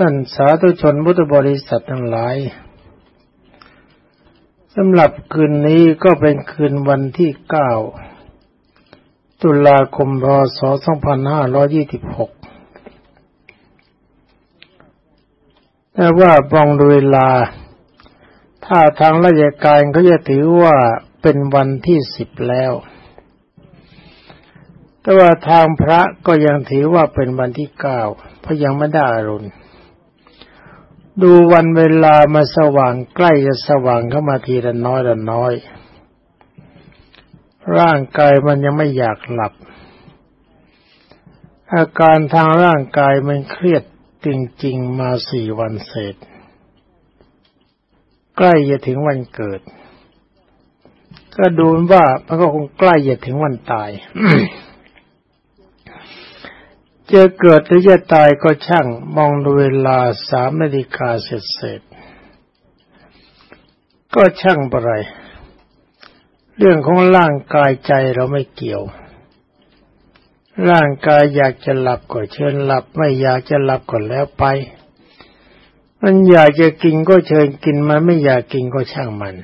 ท่านสาธุชนพุทธบริษัททั้งหลายสำหรับคืนนี้ก็เป็นคืนวันที่เก้าตุลาคมพศ2526 แต่ว่าบองดูเวลา ถ้าทางราชการเขาจะถือว่าเป็นวันที่สิบแล้ว แต่ว่าทางพระก็ยังถือว่าเป็นวันที่เก้าเพราะยังไม่ได้อรุณ ดูวันเวลามาสว่างใกล้จะสว่างเข้ามาทีละน้อยละน้อย ร่างกายมันยังไม่อยากหลับ อาการทางร่างกายมันเครียดจริงๆมาสี่วันเศษ ใกล้จะถึงวันเกิด ก็ดูว่ามันก็คงใกล้จะถึงวันตาย จะเกิดหรือจะตายก็ช่างมองดูเวลาสามนาฬิกาเสร็จเสร็จก็ช่างอะไร เรื่องของร่างกายใจเราไม่เกี่ยว ร่างกายอยากจะหลับก็เชิญหลับ ไม่อยากจะหลับก็แล้วไป มันอยากจะกินก็เชิญกินมันไม่อยากกินก็ช่างมัน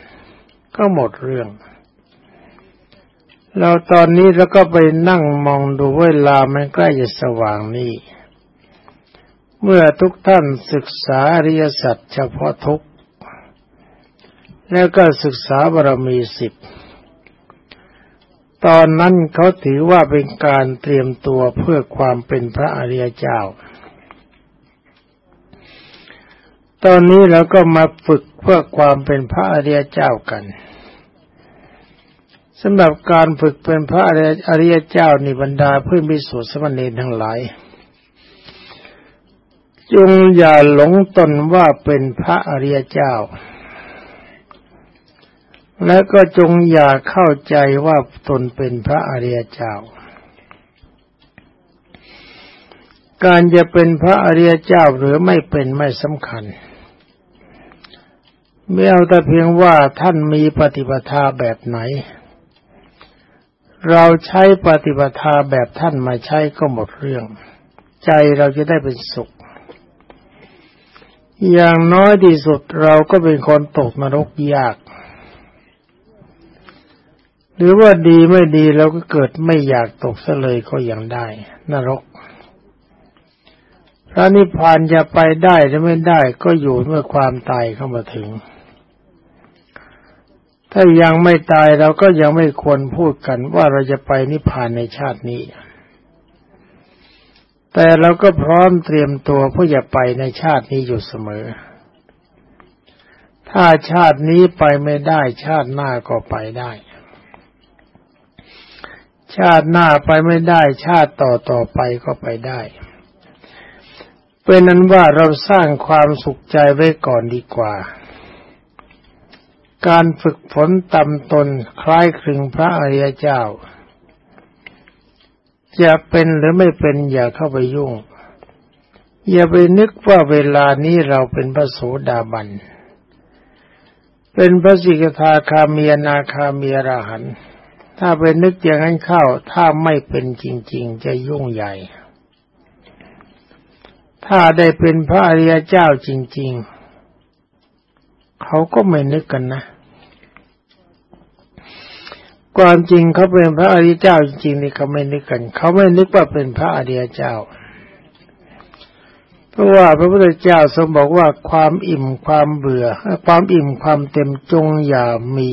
ก็หมดเรื่อง เราตอนนี้เราก็ไปนั่งมองดูเวลามันใกล้จะสว่างนี่ เมื่อทุกท่านศึกษาอริยสัจเฉพาะทุกแล้วก็ศึกษาบารมีสิบ ตอนนั้นเขาถือว่าเป็นการเตรียมตัวเพื่อความเป็นพระอริยเจ้า ตอนนี้เราก็มาฝึกเพื่อความเป็นพระอริยเจ้ากัน สำหรับการฝึกเป็นพระอริยเจ้านิบรรดาเพื่อนมิสุสมณีทั้งหลาย จงอย่าหลงตนว่าเป็นพระอริยเจ้า และก็จงอย่าเข้าใจว่าตนเป็นพระอริยเจ้า การจะเป็นพระอริยเจ้าหรือไม่เป็นไม่สำคัญไม่เอาแต่เพียงว่าท่านมีปฏิปทาแบบไหน เราใช้ปฏิบัติแบบท่านมาใช้ก็หมดเรื่อง ใจเราจะได้เป็นสุข อย่างน้อยที่สุดเราก็เป็นคนตกนรกยาก หรือว่าดีไม่ดีเราก็เกิดไม่อยากตกซะเลยก็ยังได้ นรก พระนิพพานจะไปได้หรือไม่ได้ก็อยู่เมื่อความตายเข้ามาถึง ถ้ายังไม่ตายเราก็ยังไม่ควรพูดกันว่าเราจะไปนิพพานในชาตินี้ แต่เราก็พร้อมเตรียมตัวเพื่อจะไปในชาตินี้อยู่เสมอ ถ้าชาตินี้ไปไม่ได้ชาติหน้าก็ไปได้ ชาติหน้าไปไม่ได้ชาติต่อต่อไปก็ไปได้ เป็นนั้นว่าเราสร้างความสุขใจไว้ก่อนดีกว่า การฝึกฝนตำตนคล้ายคลึงพระอริยเจ้า จะเป็นหรือไม่เป็นอย่าเข้าไปยุ่ง อย่าไปนึกว่าเวลานี้เราเป็นพระโสดาบัน เป็นพระสิกขาคามีนาคามีราหันถ้าไปนึกอย่างนั้นเข้า ถ้าไม่เป็นจริง ๆ จะยุ่งใหญ่ ถ้าได้เป็นพระอริยเจ้าจริง ๆเขาก็ไม่นึกกันนะ ความจริงเขาเป็นพระอริยเจ้าจริงๆนี่เขาไม่นึกกันเขาไม่นึกว่าเป็นพระอริยเจ้า เพราะว่าพระพุทธเจ้าทรงบอกว่าความอิ่มความเบื่อ ความอิ่มความเต็มจงอย่ามี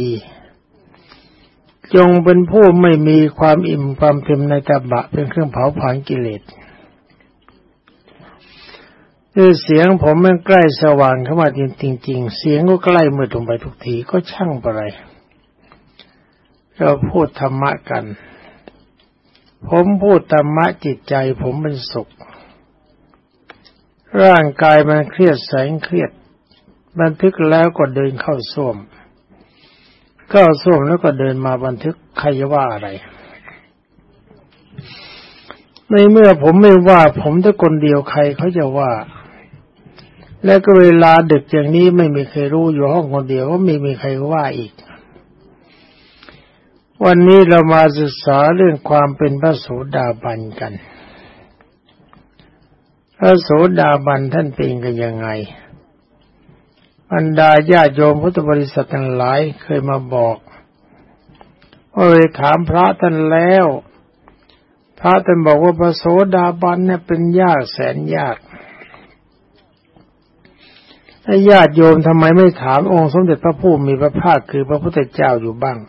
จงเป็นผู้ไม่มีความอิ่มความเต็มในตบะเป็นเครื่องเผาผลาญกิเลสคือเสียงผมมันใกล้สว่างเข้ามาจริงๆเสียงก็ใกล้มืดลงไปทุกทีก็ช่างอะไร เราพูดธรรมะกัน ผมพูดธรรมะจิตใจผมเป็นสุข ร่างกายมันเครียดแสงเครียด บันทึกแล้วก็เดินเข้าส้วมเข้าส้วมแล้วก็เดินมาบันทึกใครว่าอะไร ในเมื่อผมไม่ว่าผมแต่คนเดียวใครเขาจะว่า แล้วก็เวลาดึกอย่างนี้ไม่มีใครรู้อยู่ห้องคนเดียวก็ไม่มีใครว่าอีก วันนี้เรามาศึกษาเรื่องความเป็นพระโสดาบันกัน พระโสดาบันท่านเป็นกันยังไงบรรดาญาโยมพุทธบริษัททั้งหลายเคยมาบอกว่าไปถามพระท่านแล้ว พระท่านบอกว่าพระโสดาบันเนี่ยเป็นยากแสนยากถ้าญาติโยมทำไมไม่ถามองค์สมเด็จพระผู้มีพระภาคคือพระพุทธเจ้าอยู่บ้าง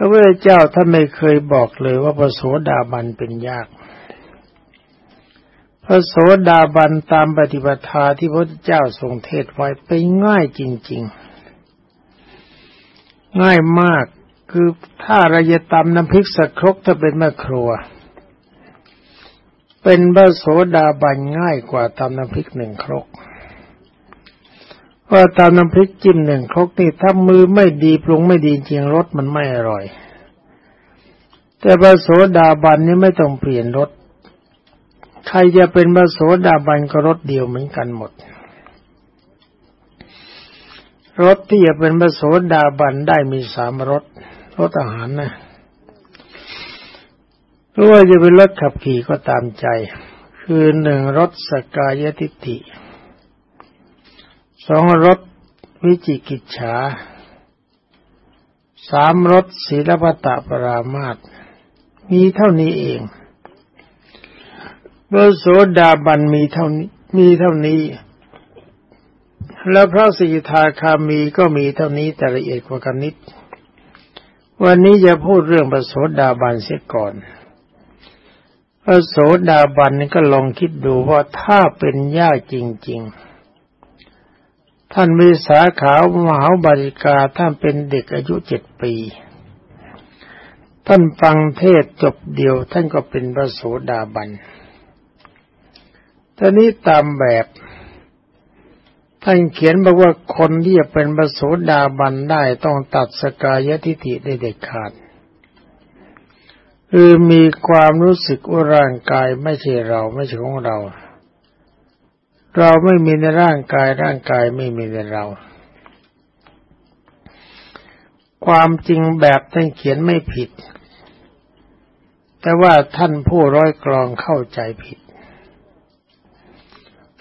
พระพุทธเจ้าท่านไม่เคยบอกเลยว่าพระโสดาบันเป็นยาก พระโสดาบันตามปฏิปทาที่พระพุทธเจ้าทรงเทศไว้เป็นง่ายจริง ๆ ง่ายมากคือถ้าเราจะตำน้ำพริกสักครกถ้าเป็นแม่ครัว เป็นพระโสดาบันง่ายกว่าตำน้ำพริกหนึ่งครก ว่าตำน้ำพริกจิ้มหนึ่งครกนี่ถ้ามือไม่ดีปรุงไม่ดีจริงรสมันไม่อร่อย แต่พระโสดาบันนี่ไม่ต้องเปลี่ยนรสใครจะเป็นพระโสดาบันก็รสเดียวเหมือนกันหมดรสที่จะเป็นพระโสดาบันได้มีสามรสรสอาหารนะหรือว่าจะเป็นรถขับขี่ก็ตามใจ คือหนึ่งรถสกายทิฏฐิ สองรถวิจิกิจฉาสามรถศีลปตะปรามาตมีเท่านี้เองพระโสดาบันมีเท่านี้มีเท่านี้ แล้วพระสิกขาคามีก็มีเท่านี้แต่ละเอียดกว่ากันนิด วันนี้จะพูดเรื่องพระโสดาบันเสียก่อนพระโสดาบันนี่ก็ลองคิดดูว่าถ้าเป็นญาติจริง ๆ ท่านมีสาขาวมหาบริกาท่านเป็นเด็กอายุเจ็ดปี ท่านฟังเทศจบเดียว ท่านก็เป็นพระโสดาบันตอนนี้ตามแบบ ท่านเขียนบอกว่าคนที่จะเป็นพระโสดาบันได้ต้องตัดสกายทิฐิได้เด็ดขาดคือมีความรู้สึกว่าร่างกายไม่ใช่เราไม่ใช่ของเรา เราไม่มีในร่างกายร่างกายไม่มีในเรา ความจริงแบบท่านเขียนไม่ผิด แต่ว่าท่านผู้ร้อยกรองเข้าใจผิด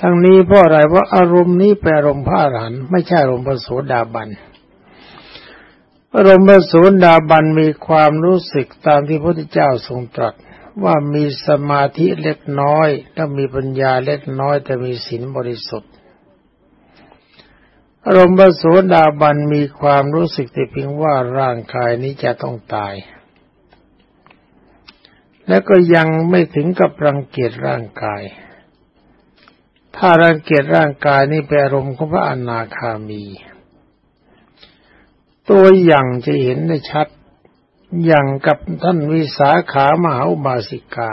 ทั้งนี้เพราะอะไรเพราะอารมณ์นี้เป็นอารมณ์พระอรหันต์ไม่ใช่อารมณ์พระโสดาบันอารมณ์พระโสดาบันมีความรู้สึกตามที่พระพุทธเจ้าทรงตรัส ว่ามีสมาธิเล็กน้อยและมีปัญญาเล็กน้อยแต่มีศีลบริสุทธิ์อารมณ์พระโสดาบันมีความรู้สึกแต่เพียงว่าร่างกายนี้จะต้องตาย และก็ยังไม่ถึงกับรังเกียจร่างกาย ถ้ารังเกียจร่างกายนี่เป็นอารมณ์ของพระอนาคามี ตัวอย่างจะเห็นได้ชัด อย่างกับท่านวิสาขามหาบาสิกา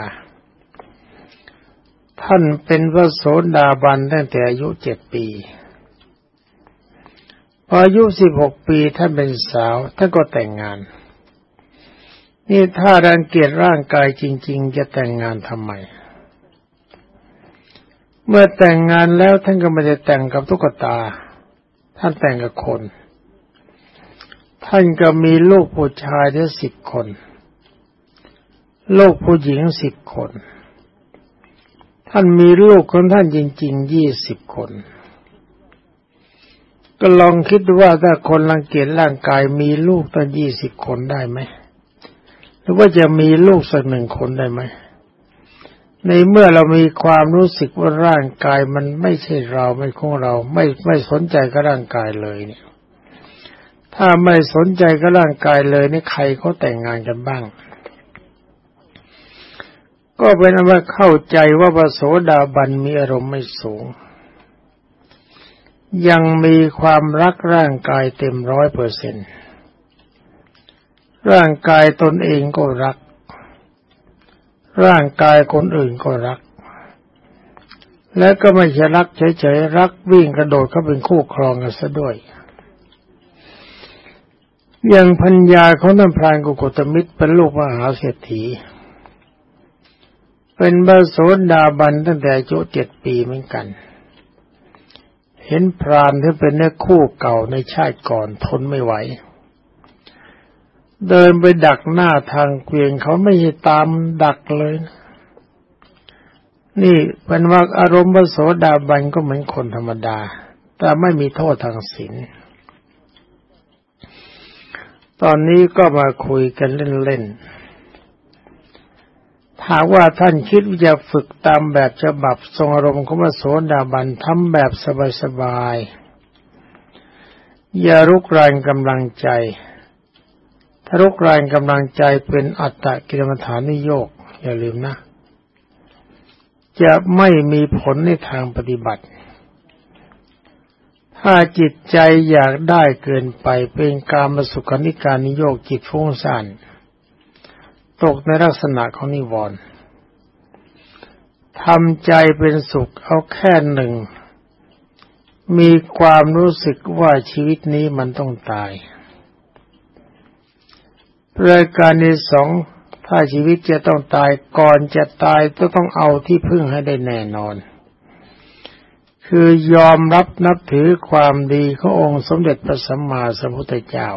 ท่านเป็นพระโสดาบันตั้งแต่อายุเจ็ดปีพออายุสิบหกปีท่านเป็นสาวท่านก็แต่งงาน นี่ถ้ารังเกียจร่างกายจริง ๆ จะแต่งงานทำไม เมื่อแต่งงานแล้วท่านก็ไม่ได้แต่งกับตุ๊กตา ท่านแต่งกับคน ท่านก็มีลูกผู้ชายได้สิบคน ลูกผู้หญิงสิบคน ท่านมีลูกคนท่านจริงๆยี่สิบคน ก็ลองคิดว่าถ้าคนรังเกียจร่างกายมีลูกตั้งยี่สิบคนได้ไหม หรือว่าจะมีลูกสักหนึ่งคนได้ไหม ในเมื่อเรามีความรู้สึกว่าร่างกายมันไม่ใช่เราไม่ของเรา ไม่ไม่สนใจกับร่างกายเลยเนี่ย ถ้าไม่สนใจกับร่างกายเลยนี่ใครเขาแต่งงานกันบ้าง ก็เป็นว่าเข้าใจว่าพระโสดาบันมีอารมณ์ไม่สูง ยังมีความรักร่างกายเต็มร้อยเปอร์เซ็นร่างกายตนเองก็รัก ร่างกายคนอื่นก็รัก และก็ไม่ใช่รักเฉยๆรักวิ่งกระโดดเขาเป็นคู่ครองกันซะด้วย อย่างพัญญาของท่านพรานกุกตมิตรเป็นลูกมหาเศรษฐี เป็นบาโสดาบันตั้งแต่อายุเจ็ดปีเหมือนกัน เห็นพรานที่เป็นเนื้อคู่เก่าในชาติก่อนทนไม่ไหว เดินไปดักหน้าทางเกวียนเขาไม่ตามดักเลย นี่เป็นว่าอารมณ์พระโสดาบันก็เหมือนคนธรรมดา แต่ไม่มีโทษทางศีล ตอนนี้ก็มาคุยกันเล่นๆ ถามว่าท่านคิดว่าจะฝึกตามแบบฉบับทรงอารมณ์ของพระโสดาบันทำแบบสบายๆ อย่ารุกรานกำลังใจ ถ้ารุกรานกำลังใจเป็นอัตตะกิลมฐานิโยก อย่าลืมนะ จะไม่มีผลในทางปฏิบัติ ถ้าจิตใจอยากได้เกินไปเป็นการมาสุขานิการนิโยกจิตฟุ้งซ่านตกในลักษณะของนิวรณ์ทำใจเป็นสุขเอาแค่หนึ่ง มีความรู้สึกว่าชีวิตนี้มันต้องตายรายการที่สองถ้าชีวิตจะต้องตายก่อนจะตายก็ต้องเอาที่พึ่งให้ได้แน่นอน คือยอมรับนับถือความดีขององค์สมเด็จพระสัมมาสัมพุทธเจ้า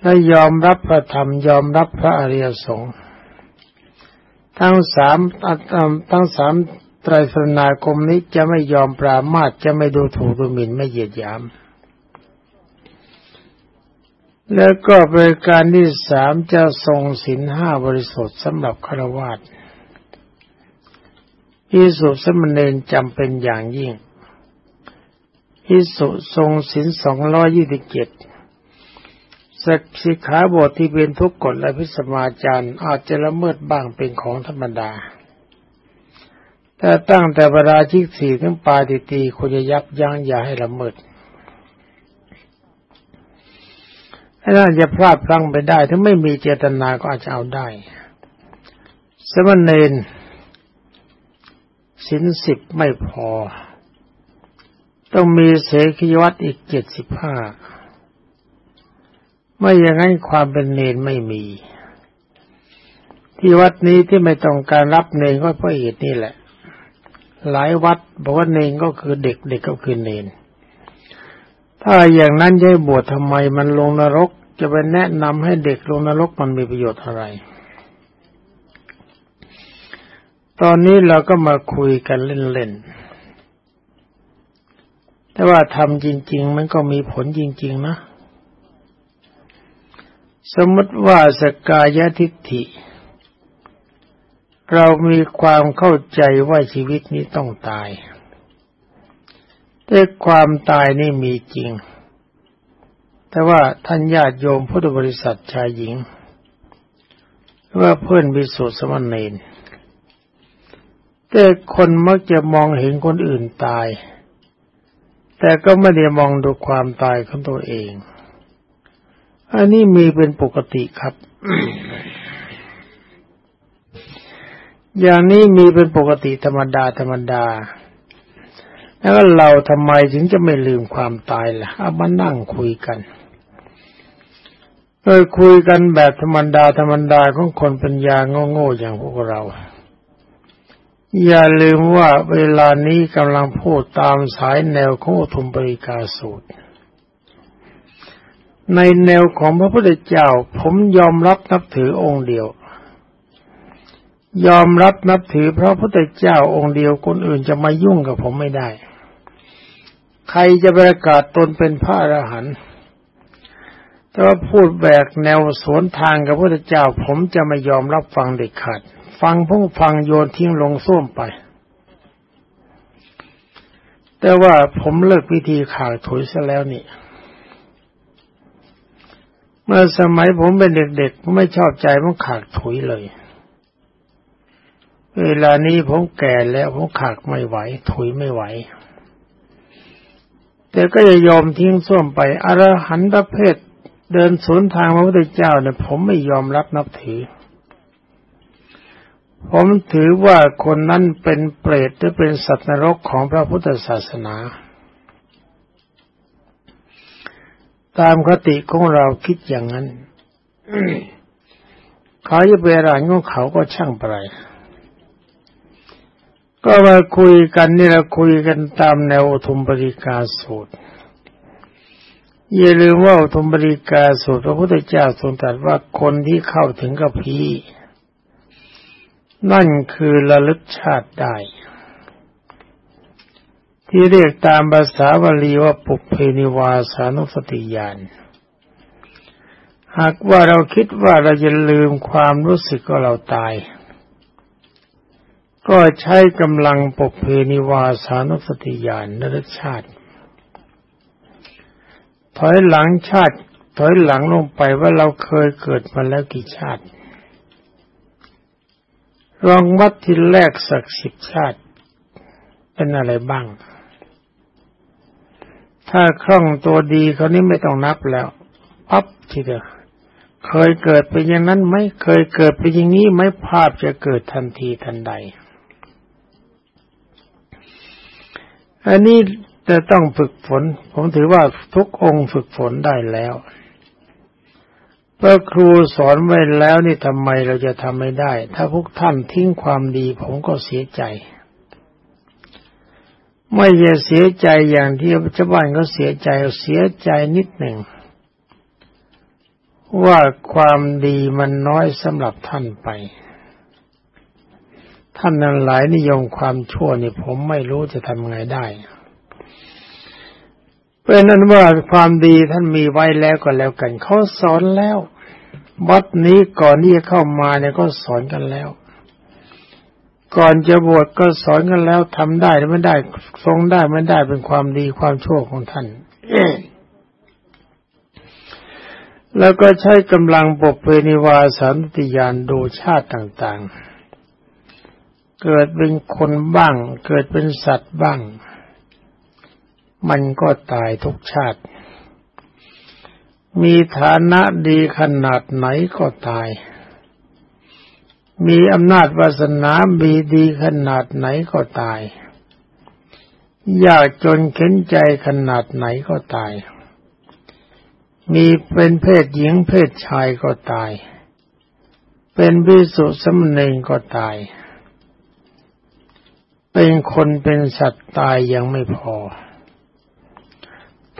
และยอมรับพระธรรมยอมรับพระอริยสงฆ์ทั้งสามทั้งสามไตรสนาคมนี้จะไม่ยอมปรามาสจะไม่ดูถูกดูหมิ่นไม่เหยียดหยาม แล้วก็เป็นการที่สามจะทรงศีลห้าบริสุทธิ์สำหรับฆราวาส พิสุสมณเณรจำเป็นอย่างยิ่งพิสุทรงศีลสองร้อยี่สิบเจ็ดสักสิขาบทที่เป็นทุกกฎและพิสมาจารย์อาจจะละเมิดบ้างเป็นของธรรมดา แต่ตั้งแต่บราชิกสี่ถึงปาติตีควรจะยับยั้งอย่าให้ละเมิดถ้าจะพลาดพลั้งไปได้ ถ้าไม่มีเจตนาก็อาจจะเอาได้ สมณเณร สินสิบไม่พอ ต้องมีเสขีวัตอีกเจ็ดสิบห้าไม่อย่างนั้นความเป็นเนนไม่มี ที่วัดนี้ที่ไม่ต้องการรับเนนก็เพราะเหตุนี่แหละ หลายวัดบอกว่าเนนก็คือเด็กเด็กก็คือเนน ถ้าอย่างนั้นจะบวชทำไมมันลงนรก จะไปแนะนำให้เด็กลงนรกมันมีประโยชน์อะไร ตอนนี้เราก็มาคุยกันเล่นๆ แต่ว่าทำจริง ๆ มันก็มีผลจริง ๆ นะ สมมติว่าสกายทิฏฐิ เรามีความเข้าใจว่าชีวิตนี้ต้องตาย แต่ความตายนี่มีจริง แต่ว่าท่านญาติโยมพุทธบริษัทชายหญิง ว่าเพื่อนวิสุทธิสมณเณร แต่คนมักจะมองเห็นคนอื่นตาย แต่ก็ไม่ได้มองดูความตายของตัวเอง อันนี้มีเป็นปกติครับ อย่างนี้มีเป็นปกติธรรมดาธรรมดา แล้วเราทำไมถึงจะไม่ลืมความตายล่ะเอามานั่งคุยกันเออคุยกันแบบธรรมดาธรรมดาของคนปัญญาโง่ๆอย่างพวกเรา อย่าลืมว่าเวลานี้กำลังพูดตามสายแนวของอุทุมปริกาสูตร ในแนวของพระพุทธเจ้า ผมยอมรับนับถือองค์เดียว ยอมรับนับถือพระพุทธเจ้าองค์เดียวคนอื่นจะมายุ่งกับผมไม่ได้ ใครจะประกาศตนเป็นพระอรหันต์แต่ว่าพูดแบกแนวสวนทางกับพระพุทธเจ้า ผมจะไม่ยอมรับฟังเด็ดขาด ฟังผู้ฟังโยนทิ้งลงส้วมไป แต่ว่าผมเลิกวิธีขาวถุยซะแล้วนี่ เมื่อสมัยผมเป็นเด็กๆผมไม่ชอบใจมันขากถุยเลย เวลานี้ผมแก่แล้วผมขากไม่ไหว ถุยไม่ไหวแต่ก็จะยอมทิ้งส้วมไปอรหันตเภทเดินสวนทางพระพุทธเจ้าเนี่ยผมไม่ยอมรับนับถือ ผมถือว่าคนนั้นเป็นเปรตหรือเป็นสัตว์นรกของพระพุทธศาสนา ตามคติของเราคิดอย่างนั้นเขาจะเปรานของเขาก็ช่างไปก็มาคุยกันนี่เราคุยกันตามแนวอุทุมปริกาสูตรอย่าลืมว่าอุทุมปริกาสูตรพระพุทธเจ้าทรงตรัสว่าคนที่เข้าถึงกับพี นั่นคือระลึกชาติได้ ที่เรียกตามภาษาบาลีว่าปุเพนิวาสานุสติญาณหากว่าเราคิดว่าเราจะลืมความรู้สึกก็เราตาย ก็ใช้กำลังปุเพนิวาสานุสติญาณระลึกชาติ ถอยหลังชาติ ถอยหลังลงไปว่าเราเคยเกิดมาแล้วกี่ชาติ ลองวัดที่แรกสักสิบชาติ เป็นอะไรบ้าง ถ้าคล่องตัวดีเขานี้ไม่ต้องนับแล้วปั๊บทีเดียวเคยเกิดเป็นอย่างนั้นไหมเคยเกิดเป็นอย่างนี้ไหมภาพจะเกิดทันทีทันใด อันนี้จะต้องฝึกฝน ผมถือว่าทุกองค์ฝึกฝนได้แล้ว พระครูสอนไว้แล้วนี่ทำไมเราจะทำไม่ได้ ถ้าพวกท่านทิ้งความดีผมก็เสียใจ ไม่จะเสียใจอย่างที่ชาวบ้านเขาเสียใจเสียใจนิดหนึ่ง ว่าความดีมันน้อยสำหรับท่านไป ท่านนั้นหลายนิยมความชั่วนี่ผมไม่รู้จะทำไงได้เป็นนั้นว่าความดีท่านมีไว้แล้วก็แล้วกันเขาสอนแล้ว วัดนี้ก่อนที่จะเข้ามาเนี่ยก็สอนกันแล้ว ก่อนจะบวชก็สอนกันแล้วทำได้หรือไม่ได้ทรงได้ไม่ได้เป็นความดีความชั่วของท่านแล้วก็ใช้กำลังปกเพนิวาสันติยานดูชาติต่างๆ เกิดเป็นคนบ้าง เกิดเป็นสัตว์บ้าง มันก็ตายทุกชาติ มีฐานะดีขนาดไหนก็ตาย มีอำนาจวาสนามีดีขนาดไหนก็ตาย ยากจนเข็นใจขนาดไหนก็ตาย มีเป็นเพศหญิงเพศชายก็ตาย เป็นวิสุสมณีก็ตาย เป็นคนเป็นสัตว์ตายยังไม่พอ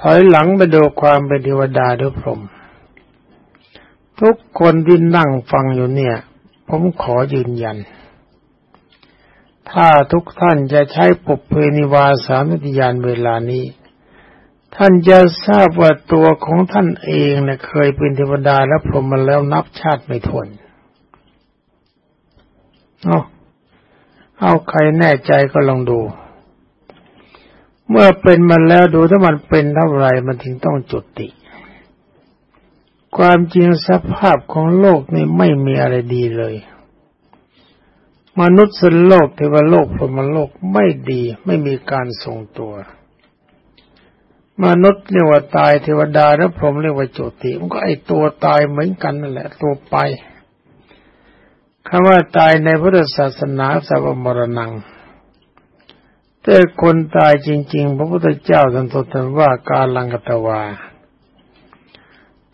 ถอยหลังไปดูความเป็นเทวดาหรือพรหมทุกคนที่นั่งฟังอยู่เนี่ย ผมขอยืนยัน ถ้าทุกท่านจะใช้ปุเพนิวาสามิติยานเวลานี้ ท่านจะทราบว่าตัวของท่านเองเนะ่ยเคยเป็นเทวดาและพรหมมาแล้วนับชาติไม่ทวนเอาเอาใครแน่ใจก็ลองดู เมื่อเป็นมาแล้วดูถ้ามันเป็นเท่าไรมันถึงต้องจุติ ความจริงสภาพของโลกนี่ไม่มีอะไรดีเลย มนุษย์สโลกเทวโลกพรหมโลกไม่ดีไม่มีการทรงตัว มนุษย์เรียกว่าตายเทวดาและพรหมเรียกว่าจุติ มันก็ไอตัวตายเหมือนกันนั่นแหละ ตัวไปคำว่าตายในพุทธศาสนาสัพมรณัง แต่คนตายจริง ๆ พระพุทธเจ้าท่านตรัสว่าการลังกตวา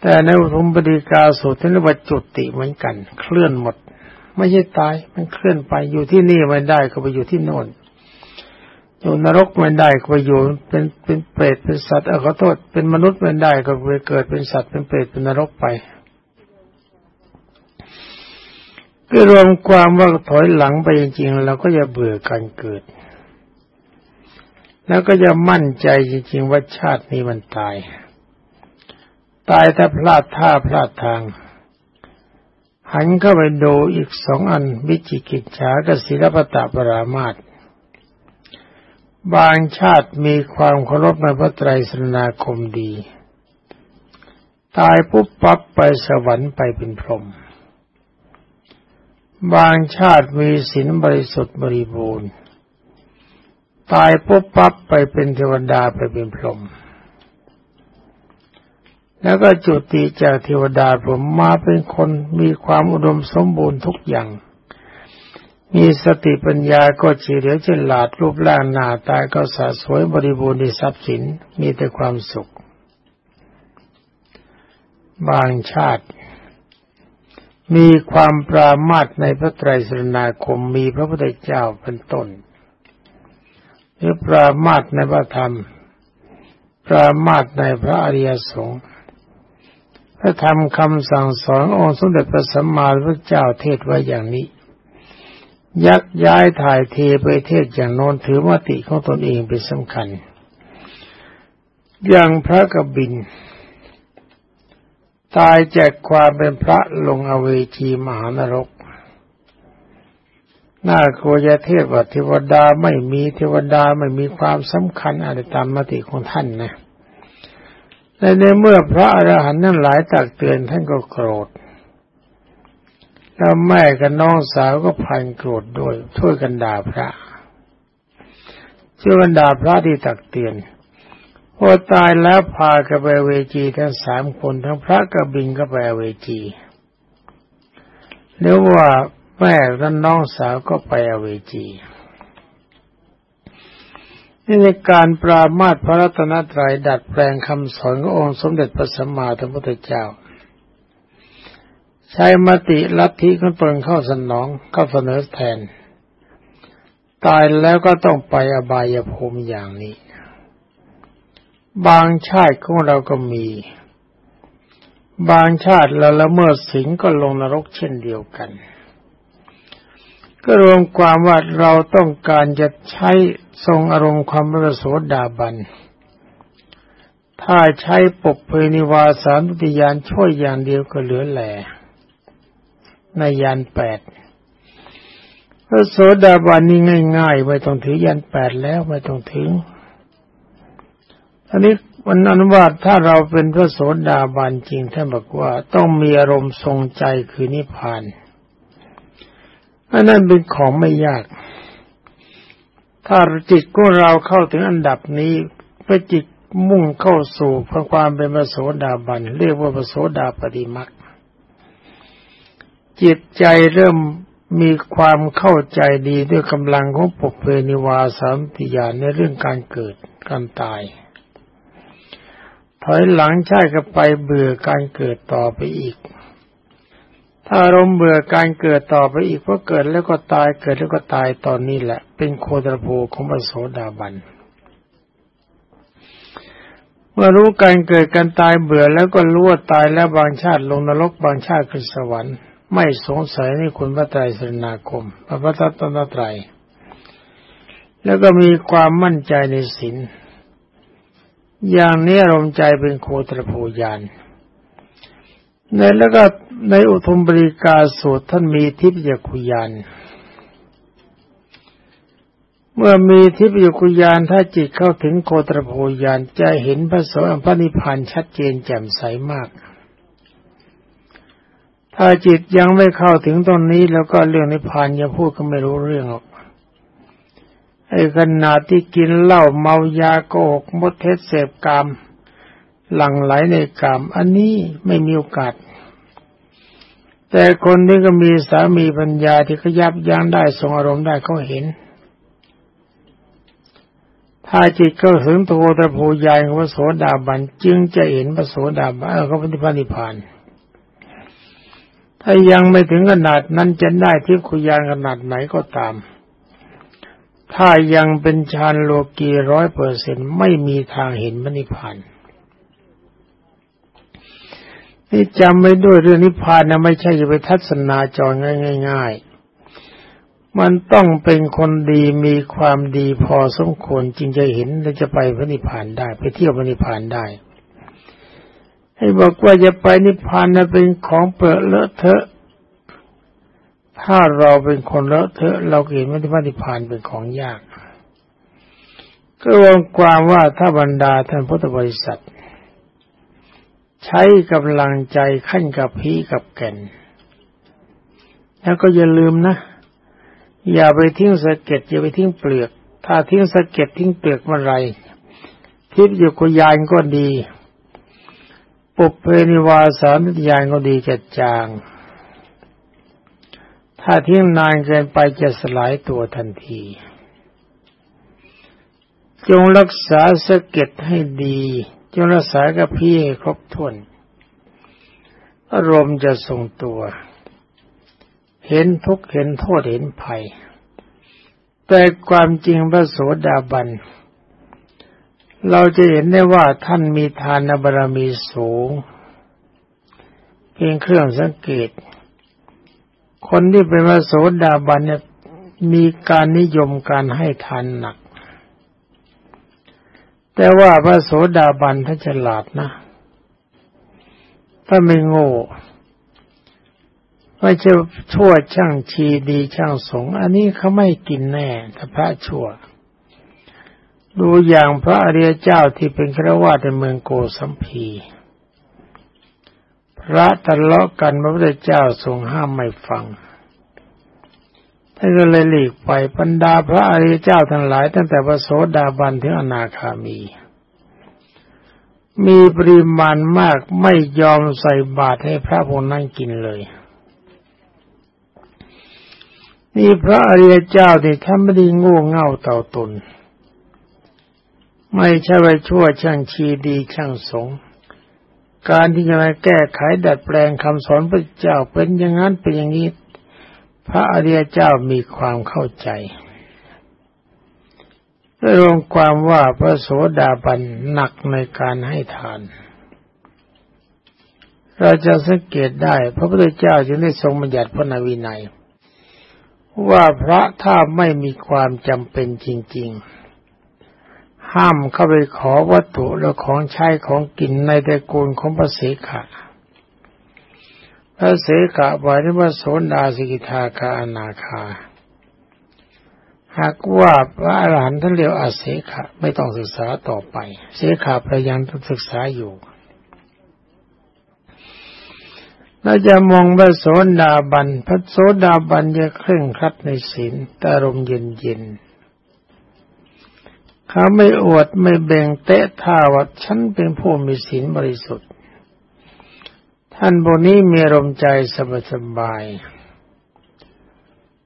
แต่ในอุทมปฏิกาสูตรท่านเรียกว่าจุติเหมือนกัน เคลื่อนหมด ไม่ใช่ตายมันเคลื่อนไปอยู่ที่นี่ไม่ได้ก็ไปอยู่ที่โน่นอยู่นรกไม่ได้ก็ไปอยู่เป็นเป็นเปรตเป็นสัตว์เออขอโทษเป็นมนุษย์ไม่ได้ก็ไปเกิดเป็นสัตว์เป็นเปรตเป็นนรกไปก็รวมความว่าถอยหลังไปจริงๆเราก็จะเบื่อการเกิด แล้วก็จะมั่นใจจริงๆว่าชาตินี้มันตาย ตายถ้าพลาดท่าพลาดทาง หันเข้าไปดูอีกสองอันวิจิกิจฉากับศิลปตะปรามาตบางชาติมีความเคารพในพระไตรสรณาคมดี ตายปุ๊บปั๊บไปสวรรค์ไปเป็นพรหมบางชาติมีศีลบริสุทธิ์บริบูรณ์ ตายปุ๊บปั๊บไปเป็นเทวดาไปเป็นพรหมแล้วก็จุติจากเทวดาผมมาเป็นคนมีความอุดมสมบูรณ์ทุกอย่าง มีสติปัญญาก็เฉลียวฉลาดรูปร่างหน้าตาก็สะสวยบริบูรณ์ในทรัพย์สินมีแต่ความสุข บางชาติ มีความปรามาตในพระไตรสรณาคมมีพระพุทธเจ้าเป็นต้น หรือปรามาตในพระธรรม ปรามาตในพระอริยสงฆ์พระธรรมคำสั่งสอนองค์สมเด็จพระสัมมาสัมพุทธเจ้าเทศไว้อย่างนี้ ยักย้ายถ่ายเทไปเทศอย่างโน้นถือมติของตนเองเป็นสำคัญ อย่างพระกบิน ตายจากความเป็นพระลงอเวจีมหานรก น่ากลัวจะเทพว่าเทวดาไม่มีเทวดาไม่มีความสำคัญอะไรตามมติของท่านนะและในเมื่อพระอรหันต์นั้นหลายตักเตือนท่านก็โกรธ แล้วแม่กับน้องสาวก็พันโกรธด้วยช่วยกันด่าพระช่วยกันด่าพระที่ตักเตือนพอตายแล้วพากันไปเวจีทั้งสามคนทั้งพระกับบินก็ไปเวจีเรียกว่า แม่และน้องสาวก็ไปอเวจีนี่ในการปรามาสพระรัตนตรัยดัดแปลงคำสอนขององค์สมเด็จพระสัมมาสัมพุทธเจ้า ใช้มติลัทธิของตนเข้าสนองเข้าเสนอแทน ตายแล้วก็ต้องไปอบายภูมิอย่างนี้ บางชาติของเราก็มี บางชาติเราละเมิดสิงก็ลงนรกเช่นเดียวกัน ก็รวมความว่าเราต้องการจะใช้ทรงอารมณ์ความประโสดาบัน ถ้าใช้ปกเพนิวาสานุติยานช่วยอย่างเดียวก็เหลือแหล่ในยานแปดพระโสดาบันนี่ง่ายๆไม่ต้องถือยานแปดแล้วไม่ต้องถึงอันนี้วันนั้นว่าถ้าเราเป็นพระโสดาบันจริงท่านบอกว่าต้องมีอารมณ์ทรงใจคือนิพพาน อันนั้นเป็นของไม่ยาก ถ้าจิตของเราเข้าถึงอันดับนี้ไปจิตมุ่งเข้าสู่ความเป็นพระโสดาบัน เรียกว่าพระโสดาปฏิมักจิตใจเริ่มมีความเข้าใจดีด้วยกำลังของปกเพนิวาสามติยานในเรื่องการเกิดการตาย ถอยหลังใช่ก็ไปเบื่อการเกิดต่อไปอีก ถ้าอารมณ์เบื่อการเกิดต่อไปอีกเพราะเกิดแล้วก็ตายเกิดแล้วก็ตายตอนนี้แหละ เป็นโคตรภูของพระโสดาบันเมื่อรู้การเกิดการตายเบื่อแล้วก็รู้ว่าตายแล้วบางชาติลงนรกบางชาติขึ้นสวรรค์ ไม่สงสัยในคุณพระไตรสรณาคม พระพุทธตนตรัยแล้วก็มีความมั่นใจในศีลอย่างนี้อารมณ์ใจเป็นโคตรภูยาน ในแล้วก็ในอุทุมบริกาสูตรท่านมีทิพยคุยาน เมื่อมีทิพยคุยานถ้าจิตเข้าถึงโคตรโพยานจะเห็นพระโสพระนิพพานชัดเจนแจ่มใสมาก ถ้าจิตยังไม่เข้าถึงตรงนี้แล้วก็เรื่องนิพพานอย่าพูดก็ไม่รู้เรื่องหรอกไอ้ขนาดที่กินเหล้าเมายาโกหกมดเท็จเสพกรรม หลั่งไหลในกาม อันนี้ไม่มีโอกาส แต่คนที่ก็มีสามีปัญญาที่เขายับยั้งได้ทรงอารมณ์ได้เขาเห็น ถ้าจิตเข้าถึงตัวตะโพยายของพระโสดาบันจึงจะเห็นพระโสดาบันเขาป็นพระนิพพาน ถ้ายังไม่ถึงขนาดนั้นจะได้ที่คุยานขนาดไหนก็ตามถ้ายังเป็นฌานโลกีร้อยเปอร์เซ็นไม่มีทางเห็นพระนิพพา นี่จำไว้ด้วยเรื่องนิพพานนะไม่ใช่จะไปทัศนาจรง่ายๆ มันต้องเป็นคนดีมีความดีพอสมควรจึงจะเห็นและจะไปพระนิพพานได้ ไปเที่ยวพระนิพพานได้ ให้บอกว่าจะไปนิพพานนะเป็นของเปรอะเลอะเทอะ ถ้าเราเป็นคนเลอะเทอะ เราเห็นว่าพระนิพพานเป็นของยากก็รวมความว่าถ้าบรรดาท่านพุทธบริษัท ใช้กำลังใจขั้นกับพีกับแก่น แล้วก็อย่าลืมนะ อย่าไปทิ้งสะเก็ดอย่าไปทิ้งเปลือก ถ้าทิ้งสะเก็ดทิ้งเปลือกเมื่อไรทิพย์อยู่กุยานก็ดีปุเพนิวาสานิยานก็ดีจะจาง ถ้าทิ้งนานเกินไปจะสลายตัวทันที จงรักษาสะเก็ดให้ดี จงรักษากับพี่ให้ครบถ้วน อารมณ์จะทรงตัว เห็นทุกเห็นโทษเห็นภัย แต่ความจริงพระโสดาบัน เราจะเห็นได้ว่าท่านมีทานบารมีสูง เพียงเครื่องสังเกต คนที่เป็นพระโสดาบันเนี่ยมีการนิยมการให้ทานหนัก แต่ว่าพระโสดาบันท่านฉลาดนะถ้าไม่โง่ไม่ใช่ชั่วช่างชีดีช่างสง อันนี้เขาไม่กินแน่ถ้าพระชั่ว ดูอย่างพระอริยเจ้าที่เป็นครวาในเมืองโกสัมพี พระทะเลาะกันพระพุทธเจ้าทรงห้ามไม่ฟัง ท่านก็เลยหลีกไปบรรดาพระอริยเจ้าทั้งหลาย ตั้งแต่พระโสดาบันถึงอนาคามี มีปริมาณมากไม่ยอมใส่บาตรให้พระพงนั้นกินเลย นี่พระอริยเจ้าที่ท่านไม่ได้งูเง่าเต่าตนไม่ใช่ไปชั่วช่างชีดีช่างสง การที่จะมาแก้ไขดัดแปลงคำสอนพระเจ้าเป็นอย่างนั้นเป็นอย่างนี้ พระอริยเจ้ามีความเข้าใจรวมความว่าพระโสดาบันหนักในการให้ทาน เราจะสังเกตได้ พระพุทธเจ้าจึงได้ทรงบัญญัติพระนวินัย ว่าพระถ้าไม่มีความจำเป็นจริง ๆ ห้ามเข้าไปขอวัตถุและของใช้ของกินในตระกูลของพระเสขะ พระเสขะบอกว่าโสนดาสิกิทาคาอนาคา หากว่าพระอรหันต์ท่านเรียกอาเสขะไม่ต้องศึกษาต่อไป เสขะพยายามศึกษาอยู่เราจะมองพระโสดาบัน พระโสดาบันจะเคร่งครัดในศีลตารมเย็นเย็นเขาไม่อวดไม่แบ่งเตะท่าว่าฉันเป็นผู้มีศีลบริสุทธิ ท่านบนนี้มีรมใจสบายสบาย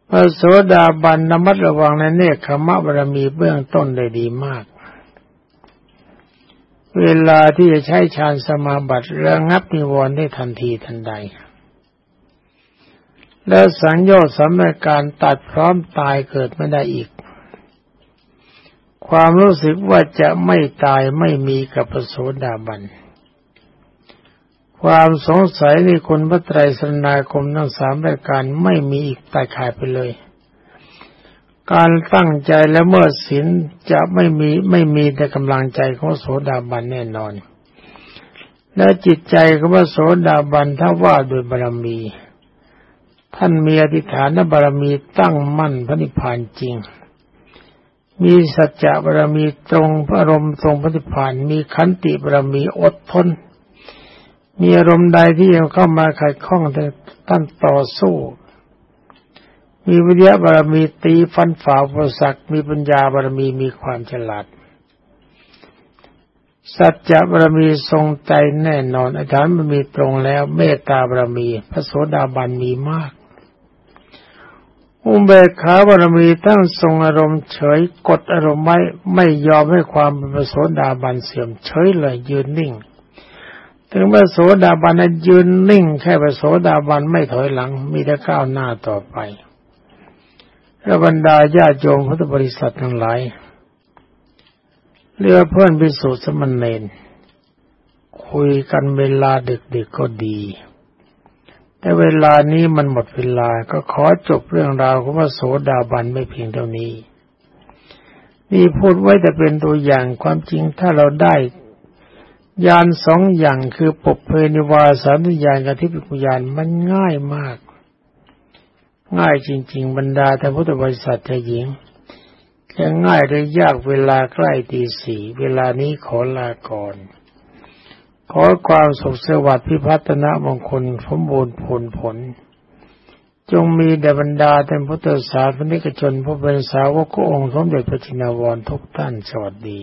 พระโสดาบันนมัดระวังในเนคขมะบารมีเบื้องต้นได้ดีมาก เวลาที่จะใช้ฌานสมาบัติระงับนิวรณ์ได้ทันทีทันใด และสังโยชน์สำหรับการตัดพร้อมตายเกิดไม่ได้อีก ความรู้สึกว่าจะไม่ตายไม่มีกับพระโสดาบัน ความสงสัยในคุณพระไตรสรณาคมทั้งสามรายการไม่มีอีกตายขาดไปเลย การตั้งใจและเมื่อศีลจะไม่มีไม่มีแต่กำลังใจของโสดาบันแน่นอน และจิตใจของพระโสดาบันถ้าว่าโดยบารมี ท่านมีอธิษฐานบารมีตั้งมั่นพระนิพพานจริง มีสัจจะบารมีตรงพระอารมณ์ทรงพระนิพพานมีขันติบารมีอดทน มีอารมณ์ใดที่ยังเข้ามาขัดข้องแต่ท่านต่อสู้ มีวิทยาบารมีตีฟันฝ่าอุปสรรคมีปัญญาบารมีมีความฉลาด สัจจะบารมีทรงใจแน่นอนอาจารย์มันมีตรงแล้ว เมตตาบารมี พระโสดาบันมีมาก อุเบกขาบารมีตั้งทรงอารมณ์เฉยกดอารมณ์ไม่ไม่ยอมให้ความเป็นพระโสดาบันเสื่อมเฉยเลยยืนนิ่ง ถึงพระโสดาบันยืนนิ่งแค่พระโสดาบันไม่ถอยหลัง มีแต่ก้าวหน้าต่อไปและบรรดาญาโยมพุทธบริษัททั้งหลายเรือเพื่อนพิสุทธิสมณเณรคุยกันเวลาดึกๆก็ดี แต่เวลานี้มันหมดเวลาก็ขอจบเรื่องราวของพระโสดาบันไม่เพียงเท่านี้นี่พูดไว้แต่เป็นตัวอย่างความจริงถ้าเราได้ ยานสองอย่างคือปบเพนิวาสานุญาณกับทิพยานมันง่ายมาก ง่ายจริง ๆ บรรดาท่านพุทธบริษัทชายหญิงจะง่ายหรือยากเวลาใกล้ตีสี่เวลานี้ขอลาก่อน ขอความสุขสวัสดิ์พิพัฒนมงคลสมบูรณ์ผลผล จงมีแด่บรรดาท่านพุทธศาสนิกชนผู้เป็นสาวกองค์สมเด็จพระจินวรทุกท่านสวัสดี